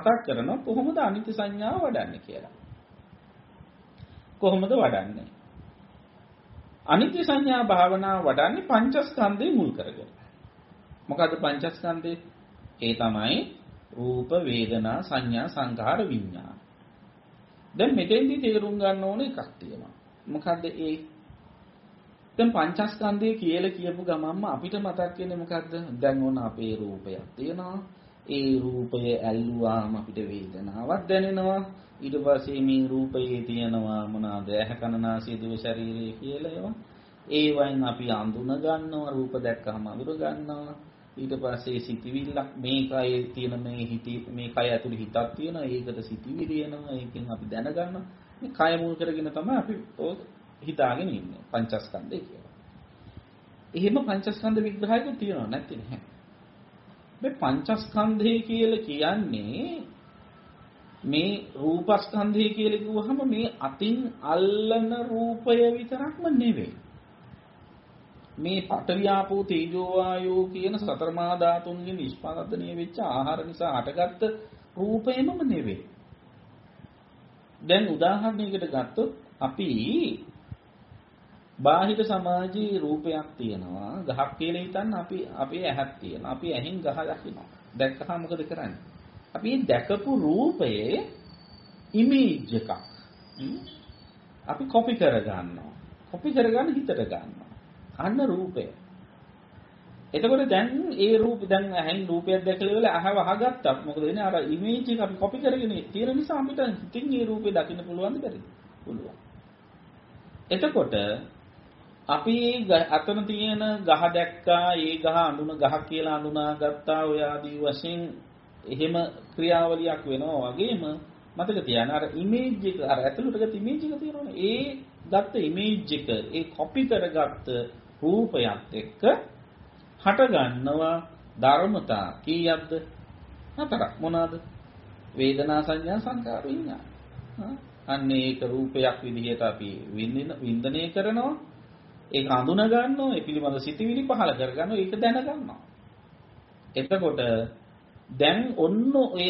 මතක් කරනවා කොහොමද අනිත්‍ය සංඥාව වඩන්නේ කියලා. කොහොමද වඩන්නේ? අනිත්‍ය සංඥා භාවනාව වඩන්නේ පංචස්කන්ධය මුල් කරගෙන. මොකද්ද පංචස්කන්ධය? ඒ තමයි රූප, වේදනා, සංඥා, සංඛාර, විඥාන. දැන් මෙතෙන්දී තේරුම් ගන්න ඕන එකක් තියෙනවා. මොකද්ද ඒ? දැන් පංචස්කන්ධය කියලා කියපු ගමන්ම අපිට මතක් වෙන්නේ මොකද්ද? දැන් ඕන අපේ රූපයක් තියෙනවා. ඒ රූපය ඇල්ලුවාම අපිට වේදනාවක් දැනෙනවා. ඊට පස්සේ මේ රූපයේ තියෙනවා මොනවාද? ඇහ කන නාසය දිව ශරීරය කියලා ඒවා. ඒවයින් අපි අඳුන ගන්නවා රූප දැක්කම අඳුර ගන්නවා. ඊට පස්සේ සිතිවිල්ලක් මේ කයේ තියෙන මේ හිතේ මේ කය ඇතුළේ හිතක් තියෙනවා. ඒකට සිතිවිලි එනවා. ඒකෙන් අපි දැනගන්නවා. මේ කය මුල් කරගෙන තමයි අපි හිතාගෙන ඉන්නේ. පංචස්කන්ධය කියලා. එහෙම පංචස්කන්ධ විග්‍රහයක තියෙනවා නැත්te නෑ. මේ පංචස්කන්ධය කියලා කියන්නේ මේ රූපස්කන්ධය කියලා කිව්වහම මේ අතින් අල්ලන රූපය විතරක්ම නෙවෙයි. මේ පඨවියාපෝ තේජෝ වායෝ කියන සතර මහා ධාතුන්ගෙන් නිෂ්පාදනය වෙච්ච ආහාර නිසා හටගත්ත රූපයමම නෙවෙයි. දැන් උදාහරණයකට ගත්තොත් අපි බාහිර සමාජයේ රූපයක් තියෙනවා ගහක් කියලා හිතන්න අපි අපේ ඇහක් තියෙනවා. අපි ඇහෙන් ගහ දකිනවා. දැක්කහම මොකද කරන්නේ? අපි දැකපු රූපයේ ඉමේජ් එකක්. අපි කොපි කර ගන්නවා කොපි කරගන්න හිතට ගන්නවා. අන්න රූපය. එතකොට දැන් ඒ රූප දැන් ඇහෙන් රූපයක් දැකලා ඉවල අහව අහගත්තා මොකද වෙන්නේ? අර ඉමේජ් එක අපි කොපි කරගෙන තියෙන නිසා අපිට හිතින් ඒ රූපේ දකින්න පුළුවන්ද බැරිද? පුළුවන්. එතකොට අපි අතන තියෙන ගහ දැක්කා ඒ ගහ අඳුන ගහ කියලා අඳුනා ගත්තා ඔය ආදී වශයෙන් එහෙම ක්‍රියාවලියක් වෙනවා වගේම මතක තියාගන්න. අර ඉමේජ් එක අර ඇතුළට ගත්ත ඉමේජ් එක තියෙනවනේ. ඒ ගත්ත ඉමේජ් එක ඒ කොපි කරගත්ත රූපයත් එක්ක හට ගන්නවා ධර්මතා කීයක්ද? හතරක්. මොනවාද? වේදනා සංඥා සංකාර විඤ්ඤාණ අන්න ඒක රූපයක් විදිහට අපි වින්දනය කරනවා. ඒක හඳුනා ගන්නවා ඒ පිළිබඳ සිතිවිලි පහල කර ගන්නවා ඒක දැන ගන්නවා. එතකොට දැන් ඔන්න ඔය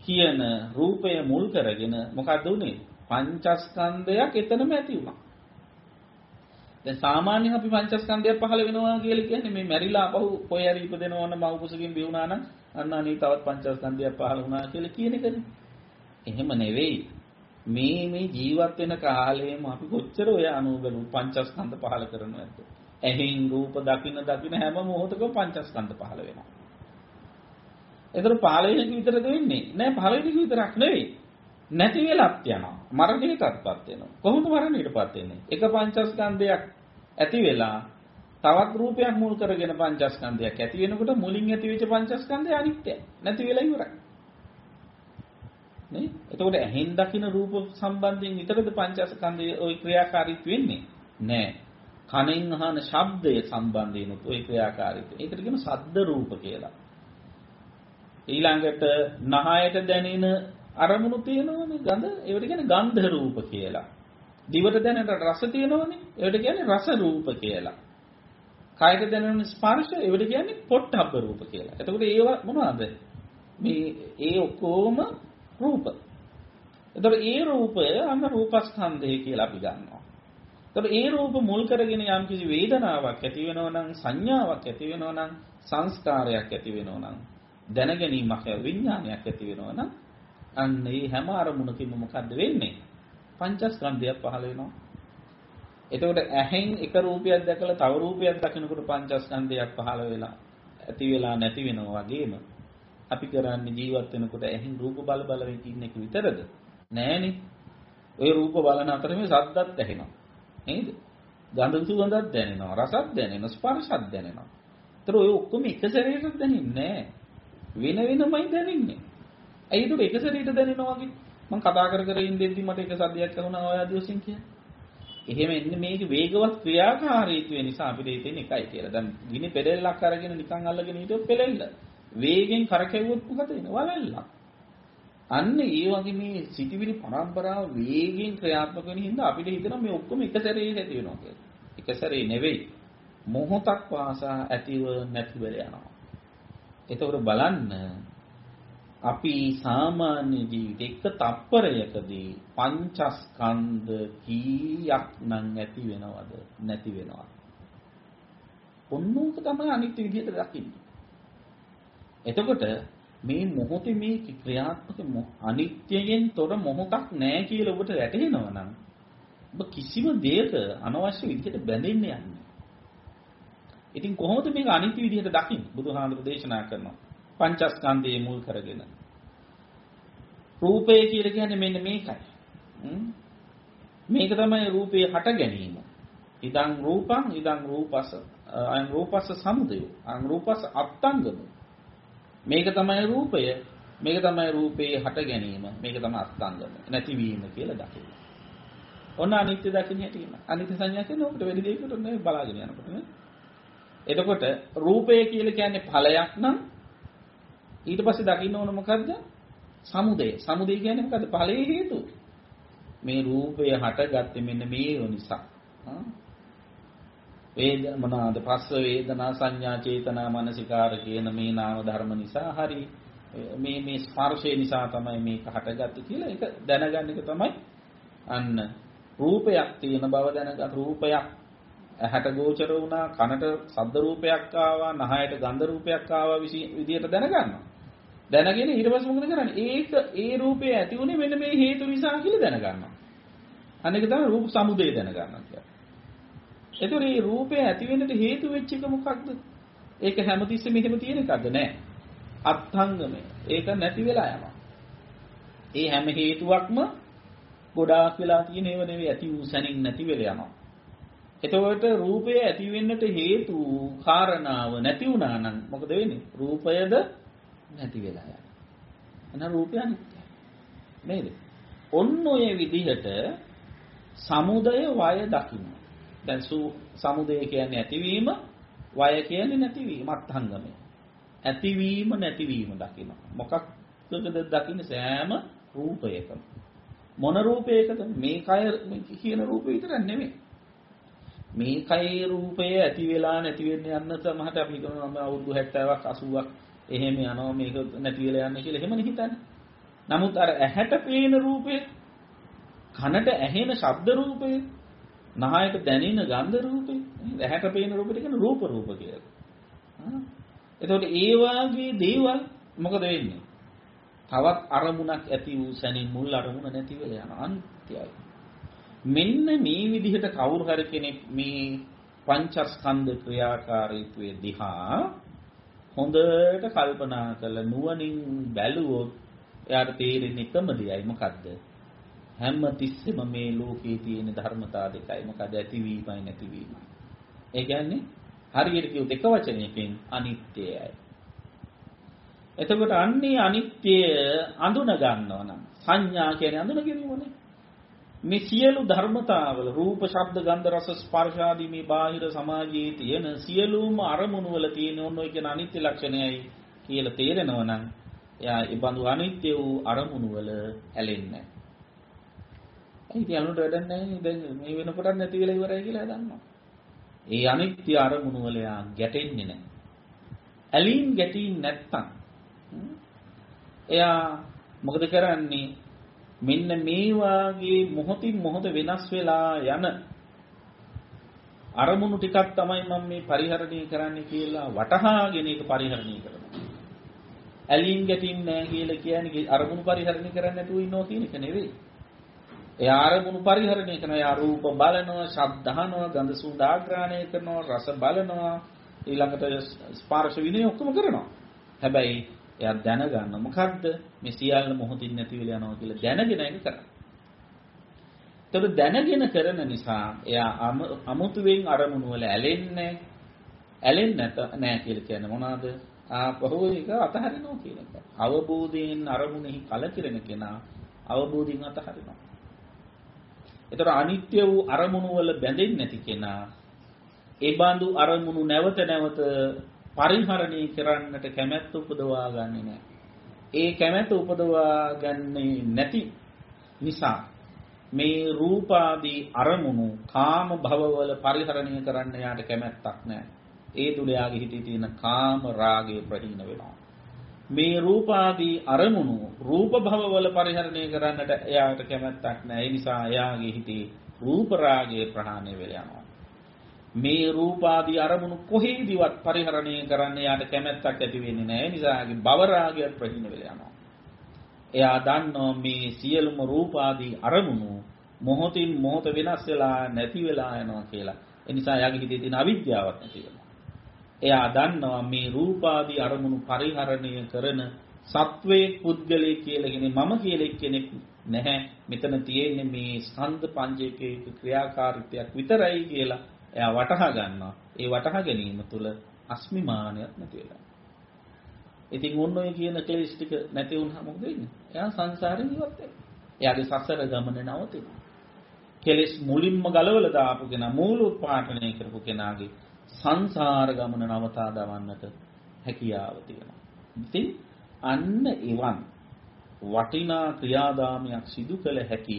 කියන රූපය මුල් කරගෙන මොකද උනේ? පංචස්කන්ධයක් එතනම ඇති වුණා. දැන් සාමාන්‍යයෙන් අපි පංචස්කන්ධයක් පහල වෙනවා කියලා කියන්නේ මේ මැරිලා අපහු කොහේ හරි ඉපදෙනවා නම් මව් කුසකින් බිවුනා නම් අන්න අනේ තවත් පංචස්කන්ධයක් පහල වුණා කියලා කියන එකනේ. එහෙම නෙවෙයි. මේ මේ ජීවත් වෙන කාලයේම අපි කොච්චර ඔය අනුබලු පංචස්කන්ධ පහල කරනවද? ඇහෙන් රූප දකින්න දකින්න හැම මොහොතකම පංචස්කන්ධ පහල වෙනවා. ඒතර පහලවෙනක විතරද වෙන්නේ? නෑ පහලවෙනක විතරක් නෙවෙයි. නැති වෙලත් යනවා. මරණයටත්පත් වෙනවා. කොහොමද මරණයටපත් වෙන්නේ? එක පංචස්කන්ධයක් ඇති වෙලා තවත් රූපයක් මුල් කරගෙන පංචස්කන්ධයක් ඇති වෙනකොට මුලින් ඇති වෙච්ච පංචස්කන්ධය අනිත්‍යයි. නැති වෙලා ඉවරයි. නේ? එතකොට ඇහෙන් දකින රූප සම්බන්ධයෙන් විතරද පංචස්කන්ධයේ ওই ක්‍රියාකාරීත්වය වෙන්නේ? නෑ. කනෙන් අහන ශබ්දය සම්බන්ධයෙන් ওই ක්‍රියාකාරීත්වය. ඒකට කියන සද්ද රූප කියලා. ඊළඟට නහයට දැනෙන අරමුණු තියෙනවනේ ගඳ ඒවට කියන්නේ ගන්ධ රූප කියලා. දිවට දැනෙන රස තියෙනවනේ ඒවට කියන්නේ රස රූප කියලා. කායට දැනෙන ස්පර්ශ ඒවට කියන්නේ පොට්ටබ්බ රූප කියලා. එතකොට ඒවා මොනවද? මේ ඒ ඔක්කොම රූප. එතකොට ඒ රූපය අන්න රූපස්කන්ධය කියලා අපි ගන්නවා. එතකොට ඒ රූප මුල් කරගෙන යම් කිසි වේදනාවක් ඇති වෙනවා නම් සංඥාවක් ඇති වෙනවා නම් සංස්කාරයක් ඇති වෙනවා නම් දැනගැනීමක් විඥානයක් ඇති වෙනවා නම් අන්න ඒ හැම අරමුණකින්ම මොකද්ද වෙන්නේ? පංචස්කන්ධයක් පහළ වෙනවා. එතකොට ඇහෙන් එක රූපයක් දැකලා තව රූපයක් දකිනකොට පංචස්කන්ධයක් පහළ වෙලා ඇති වෙලා නැති වෙනවා වගේම අපි කරන්නේ ජීවත් වෙනකොට ඇහින් රූප බල බල ඉන්න එක විතරද? නෑනේ. ওই රූප බලන අතරේ මේ සද්දත් ඇහෙනවා. නේද? ගන්ධ සුවඳක් දැනෙනවා, රසක් දැනෙනවා, ස්පර්ශයක් දැනෙනවා. ඒතර ඔය ඔක්කොම එක සැරේට දැනෙන්නේ වෙන වෙනමයි දැනෙන්නේ. ඇයි ඒක එක සැරේට දැනෙනවා වගේ? මම කතා කර කර ඉඳෙද්දි මට එක සද්දයක් ඇහුණා ඔය ආදිවසින් කියන්නේ. එහෙම එන්නේ මේක වේගවත් ක්‍රියාකාරීත්වය නිසා අපිට හිතෙන්නේ එකයි කියලා. දැන් ගිනි පෙරෙල්ලක් අරගෙන නිකන් අල්ලගෙන හිටියොත් පෙරෙල්ල. වේගෙන් කරකැවුවොත් මොකද වෙන්නේ? වලල්ලක්. අන්න ඒ වගේ මේ සිටිවිලි පරම්පරාව වේගෙන් ක්‍රියාත්මක වෙන හින්දා අපිට හිතෙනවා මේ ඔක්කොම එක සැරේ ඇති වෙනවා කියලා. එක සැරේ නෙවෙයි. මොහොතක් වාසා ඇතිව නැතිව යනවා. එතකොට බලන්න අපි සාමාන්‍ය ජීවිතේ එක තප්පරයකදී පංචස්කන්ධ කීයක් නම් ඇති වෙනවද නැති වෙනවද? ඔන්නෝක තමයි අනිත් විදිහට දකින්නේ. එතකොට මේ මොහොතේ මේ ක්‍රියාත්මක අනිත්‍යයෙන් තොර මොහොතක් නැහැ කියලා ඔබට වැටහෙනවා නම් ඔබ කිසිම දෙයක අනවශ්‍ය විදිහට බැඳෙන්න යන්නේ. ඉතින් කොහොමද මේක අනිත්‍ය විදිහට දකින්නේ? බුදුහාමුදුරු දේශනා කරනවා. පංචස්කන්ධයේ මුල් කරගෙන. රූපය කියලා කියන්නේ මෙන්න මේකයි. මේක තමයි රූපේ හට ගැනීම. ඉදං රූපං ඉදං රූපස අයං රූපස සමුදය අයං රූපස අත්තංගම මේක තමයි රූපය මේක තමයි රූපේ හට ගැනීම මේක තමයි අත්තංගම නැතිවීම කියලා දකින්න. ඔන්න අනිත්‍ය දකින්න හැටීම. අනිත්‍ය සංඥා කියන්නේ ඔකට වෙලි දෙයකට නෙවෙයි බලාගෙන යනකොට නේ. එතකොට රූපය කියලා කියන්නේ ඵලයක් නම් ඊට පස්සේ දකින්න ඕන මොකද්ද? සමුදය. සමුදය කියන්නේ මොකද්ද? ඵලයේ හේතුව. මේ රූපය හටගත්තේ මෙන්න මේ නිසා. වේද මොනවාද? පස්ස වේදනා සංඥා චේතනා මනසිකාර කියන මේ නාම ධර්ම නිසා හරි මේ මේ ස්පර්ශය නිසා තමයි මේක හටගත්තේ කියලා ඒක දැනගන්න එක තමයි අන්න රූපයක් තියෙන බව දැනගත් රූපයක්. ඇහැට ගෝචර වුණා කනට ශබ්ද රූපයක් ආවා නහයට ගන්ධ රූපයක් ආවා විදියට දැනගන්නවා. දැනගෙන ඊට පස්සේ මොකද කරන්නේ. ඒක ඒ රූපේ ඇති උනේ මෙන්න මේ හේතු නිසා කියලා දැනගන්නවා. අනික තමයි රූප සමුදය දැනගන්නවා කියන්නේ. එතකොට මේ රූපය ඇති වෙන්නට හේතු වෙච්ච එක මොකක්ද? ඒක හැමතිස්සෙම මෙහෙම තියෙන එකක්ද නෑ. අත්ංගමය. ඒක නැති වෙලා යනවා. ඒ හැම හේතුවක්ම ගොඩාක් වෙලා තියෙන ඒවා නෙවෙයි ඇති වූ සැනින් නැති වෙලා යනවා. එතකොට රූපය ඇති වෙන්නට හේතු කාරණාව නැති වුණා නම් මොකද වෙන්නේ? රූපයද නැති වෙලා යනවා. එහෙනම් රූපය අනිත්‍යයි. නේද? ඔන්න ඔය විදිහට සමුදය වය දකින්න. දැන් සමුදය කියන්නේ ඇතිවීම, වය කියන්නේ නැතිවීම, අත්හංගමය. ඇතිවීම නැතිවීම දකින්න. මොකක්ද දකින්න සෑම රූපයකම. මොන රූපයකද? මේ කය කියන රූපේ විතරක් නෙමෙයි. මේ කයේ රූපය ඇති වෙලා නැති වෙන්න යන්න සමහරට අපි හිතනවා මම අවුරුදු 70ක් 80ක් එහෙම යනවා මේක නැති වෙලා යන්නේ කියලා එහෙමනේ හිතන්නේ. නමුත් අර ඇහැට පේන රූපේ කනට ඇහෙන ශබ්ද රූපේ නහයට දැනෙන ගන්ධ රූපේ ඇහැට පේන රූපෙට කියන රූප රූප කියලා. එතකොට ඒ වාගේ දේවල් මොකද වෙන්නේ? තවත් අරමුණක් ඇති වූ සැනින් මුල් අරමුණ නැති වෙලා යන අන්ත්‍යයි. මෙන්න මේ විදිහට කවුරු හරි කෙනෙක් මේ පංචස්කන්ධ ක්‍රියාකාරීත්වයේ දිහා හොඳට කල්පනා කරලා නුවණින් බැලුවොත් එයාට තේරෙන්නේ එකම දෙයයි මොකද්ද? හැම තිස්සෙම මේ ලෝකේ තියෙන ධර්මතා දෙකයි. මොකද ඇතිවීමයි නැතිවීමයි. ඒ කියන්නේ හරියට කියු දෙක වචනයකින් අනිත්‍යයයි. එතකොට අන්නේ අනිත්‍ය අඳුන ගන්නවා නම් සංඥා කියන්නේ අඳුන ගැනීමනේ. මේ සියලු ධර්මතාවල රූප, ශබ්ද, ගන්ධ, රස, ස්පර්ශ ආදී මේ බාහිර සමාජයේ තියෙන සියලුම අරමුණු වල තියෙන ඔන්න ඔය කියන අනිත්‍ය ලක්ෂණයයි කියලා තේරෙනවා නම් එයා ඒ බඳු අනිත්‍ය වූ අරමුණු වල ඇලෙන්නේ නැහැ. ඉතින් අනුන්ට වැඩක් නැහැ දැන් මේ වෙනකොට නැති වෙලා ඉවරයි කියලා දන්නවා. ඒ අනිත්‍ය අරමුණු වල යා ගැටෙන්නේ නැහැ. ඇලීම් ගැටීම් නැත්තම් එයා මොකද කරන්නේ? මෙන්න මේ වාගේ මොහොතින් මොහොත වෙනස් වෙලා යන අරමුණු ටිකක් තමයි මම මේ පරිහරණය කරන්න කියලා වටහාගෙන ඒක පරිහරණය කරනවා. ඇලීම් ගැටීම් නැහැ කියලා කියන්නේ අරමුණු පරිහරණය කරන්න නැතුව ඉන්නවා කියන එක නෙවෙයි. එයා අරමුණු පරිහරණය කරනවා. එයා රූප බලනවා, ශබ්ද අහනවා, ගන්ධ සුවඳ ආග්‍රහණය කරනවා, රස බලනවා, ඊළඟට ස්පර්ශ විනය ඔක්කොම කරනවා. හැබැයි එයා දැනගන්න මොකද්ද මේ සියල්ල මොහොතින් නැති වෙලා යනවා කියලා දැනගෙන ඒක කරන්නේ. ඒතකොට දැනගෙන කරන නිසා එයා අමුතුවෙන් අරමුණු වල ඇලෙන්නේ ඇලෙන්නේ නැහැ කියලා කියන්නේ මොනවාද? ආපහු ඒක අතහරිනවා කියන එක. අවබෝධයෙන් අරමුණෙහි කලකිරෙන කෙනා අවබෝධයෙන් අතහරිනවා. ඒතර අනිත්‍ය වූ අරමුණු වල බැඳෙන්නේ නැති කෙනා ඒ බඳු අරමුණු නැවත නැවත පරිහරණය කරන්නට කැමැත්ත උපදවා ගන්නෙ නැහැ. ඒ කැමැත්ත උපදවා ගන්නේ නැති නිසා මේ රූපාදී අරමුණු කාම භවවල පරිහරණය කරන්න යාට කැමැත්තක් නැහැ. ඒ තුල යාගේ හිතේ තියෙන කාම රාගය ප්‍රහීන වෙනවා. මේ රූපාදී අරමුණු රූප භවවල පරිහරණය කරන්නට එයාට කැමැත්තක් නැහැ. ඒ නිසා එයාගේ හිතේ රූප රාගය ප්‍රහාණය වෙලා යනවා. මේ රූපාදී අරමුණු කොහේදිවත් පරිහරණය කරන්න එයාට කැමැත්තක් ඇති වෙන්නේ නැහැ. ඒ නිසා එයාගේ භව රාගය ප්‍රහීන වෙලා යනවා. එයා දන්නවා මේ සියලුම රූපාදී අරමුණු මොහොතින් මොහොත වෙනස් වෙලා නැති වෙලා යනවා කියලා. ඒ නිසා එයාගේ හිතේ තියෙන අවිද්‍යාවක් නැති වෙනවා. එයා දන්නවා මේ රූපාදී අරමුණු පරිහරණය කරන සත්වයේ පුද්ගලයේ කියලාගෙන මම කියලා කෙනෙක් නැහැ. මෙතන තියෙන්නේ මේ ස්කන්ධ පංචකයේ ක්‍රියාකාරීත්වයක් විතරයි කියලා එයා වටහා ගන්නවා. ඒ වටහා ගැනීම තුළ අස්මිමානයක් නැති වෙලා. ඉතින් ඔන්න ඔය කියන ක්ලේශ ටික නැති වුණාම මොකද වෙන්නේ? එයා සංසාරෙන් ඉවත් වෙනවා. එයාගේ සසර ගමන නවතිනවා. කෙලෙස් මුලින්ම ගලවලා දාපු කෙනා මූල උත්පාදනය කරපු කෙනාගේ සංසාර ගමන නවතා දවන්නට හැකියාව තියෙනවා. ඉතින් අන්න එවන් වටිනා ක්‍රියාදාමයක් සිදු කළ හැකි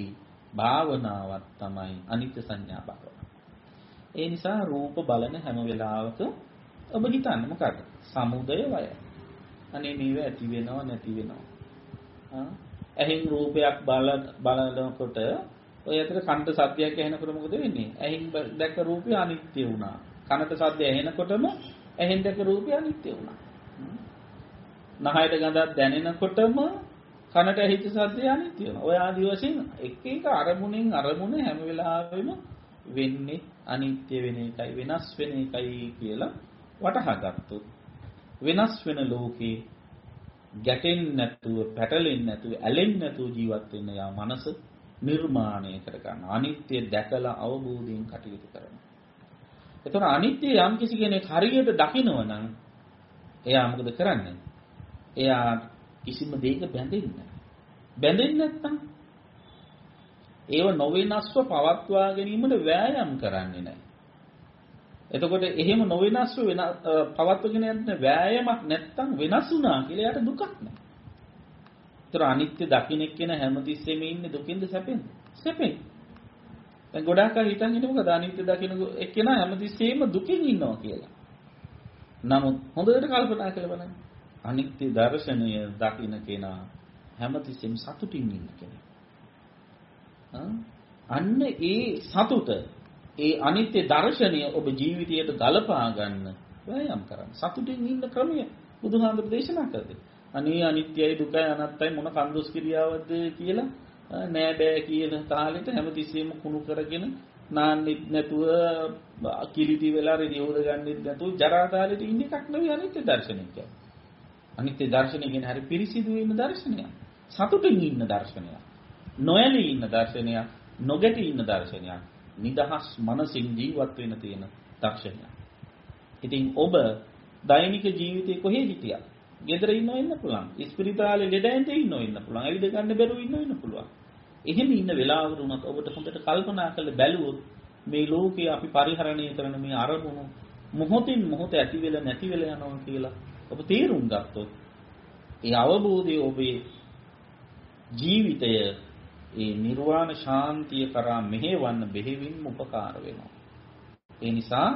භාවනාවක් තමයි අනිත්‍ය සංඥා භාවනාව. ඒ නිසා රූප බලන හැම වෙලාවක ඔබ හිතන්න මොකද? සමුදය වය. අනේ මේව ඇති වෙනව නැති වෙනව. ඇහෙන් රූපයක් බල බලනකොට ඔය අතර කන්ට සත්‍යයක් ඇහෙනකොට මොකද වෙන්නේ? ඇහෙන් දැක්ක රූපය අනිත්‍ය වුණා. කනට සද්ද ඇහෙනකොටම ඇහෙන් දැක රූපය අනිත්‍ය වුණා. නහයට ගඳක් දැනෙනකොටම කනට ඇහිච්ච සද්දය අනිත්‍ය වෙනවා. ඔය ආදි වශයෙන් එක එක අරමුණෙන් අරමුණ හැම වෙලාවෙම වෙන්නේ අනිත්‍ය වෙන එකයි වෙනස් වෙන එකයි කියලා වටහා ගත්තොත් වෙනස් වෙන ලෝකේ ගැටෙන්නේ නැතුව පැටලෙන්නේ නැතුව ඇලෙන්නේ නැතුව ජීවත් වෙන්න යා මනස නිර්මාණය කර ගන්න. අනිත්‍ය දැකලා අවබෝධයෙන් කටයුතු කරනවා. එතකොට අනිත්‍ය යම් කිසි කෙනෙක් හරියට දකිනවා නම් එයා මොකද කරන්නේ? එයා කිසිම දෙයක බැඳෙන්නේ නැහැ. බැඳෙන්නේ නැත්නම් ඒව නොවෙනස්ව පවත්වා ගැනීමට වෑයම් කරන්නේ නැහැ. එතකොට එහෙම නොවෙනස්ව වෙන පවත්වගෙන යන වෑයමක් නැත්තම් වෙනස් වුණා කියලා එයාට දුකක් නැහැ. ඒතර අනිත්‍ය දකින්න කියන හැමතිස්සෙම ඉන්නේ දුකින්ද සැපෙන්ද? සැපෙන්. දැන් ගොඩාක් අය හිතන් ඉන්නේ මොකද අනිත්‍ය දකින්න එක්කෙනා හැමතිස්සෙම දුකින් ඉන්නවා කියලා. නමුත් හොඳට කල්පනා කරලා බලන්න. අනිත්‍ය දර්ශනය දකින්න කෙනා හැමතිස්සෙම සතුටින් ඉන්න කෙනෙක්. අන්න ඒ සතුට ඒ අනිත්‍ය දර්ශනය ඔබ ජීවිතයට ගලපා ගන්න වෑයම් කරන්න. සතුටින් ඉන්න ක්‍රමය බුදුහාමුදුර දේශනා කරන්නේ. අනේ අනිත්‍යයි දුකයි අනත්තයි මොන කන්දොස් කිරියාවක්ද කියලා නෑ බෑ කියන තාලෙට හැමතිස්සෙම කුණු කරගෙන නාන්නෙත් නැතුව කිලිටි වෙලා රෙදි හොද ගන්නෙත් නැතුව ජරා තාලෙට ඉන්න එකක් නෙවෙයි අනිත්‍ය දර්ශනය කියන්නේ. අනිත්‍ය දර්ශනය කියන්නේ හරි පිරිසිදු වෙන දර්ශනයක්. සතුටින් ඉන්න දර්ශනයක්. නොයලී ඉන්න දර්ශනයක්. නොගැටි ඉන්න දර්ශනයක්. නිදහස් මනසින් ජීවත් වෙන තියෙන දර්ශනයක්. ඉතින් ඔබ දෛනික ජීවිතේ කොහේ හිටියත් ගෙදර ඉන්නව ඉන්න පුළුවන්. ඉස්පිරිතාලේ ලෙඩ ඇඳේ ඉන්නව ඉන්න පුළුවන්. ඇවිද ගන්න බැරුව ඉන්නව ඉන්න පුළුවන්. එහෙම ඉන්න වෙලාවකට උනත් ඔබට හොඳට කල්පනා කරලා බැලුවොත් මේ ලෝකේ අපි පරිහරණය කරන මේ අරමුණු මොහොතින් මොහොත ඇති වෙලා නැති වෙලා යනවා කියලා ඔබ තේරුම් ගත්තොත් ඒ අවබෝධය ඔබේ ජීවිතය ඒ නිර්වාණ ශාන්තිය කරා මෙහෙවන්න බෙහෙවින්ම උපකාර වෙනවා. ඒ නිසා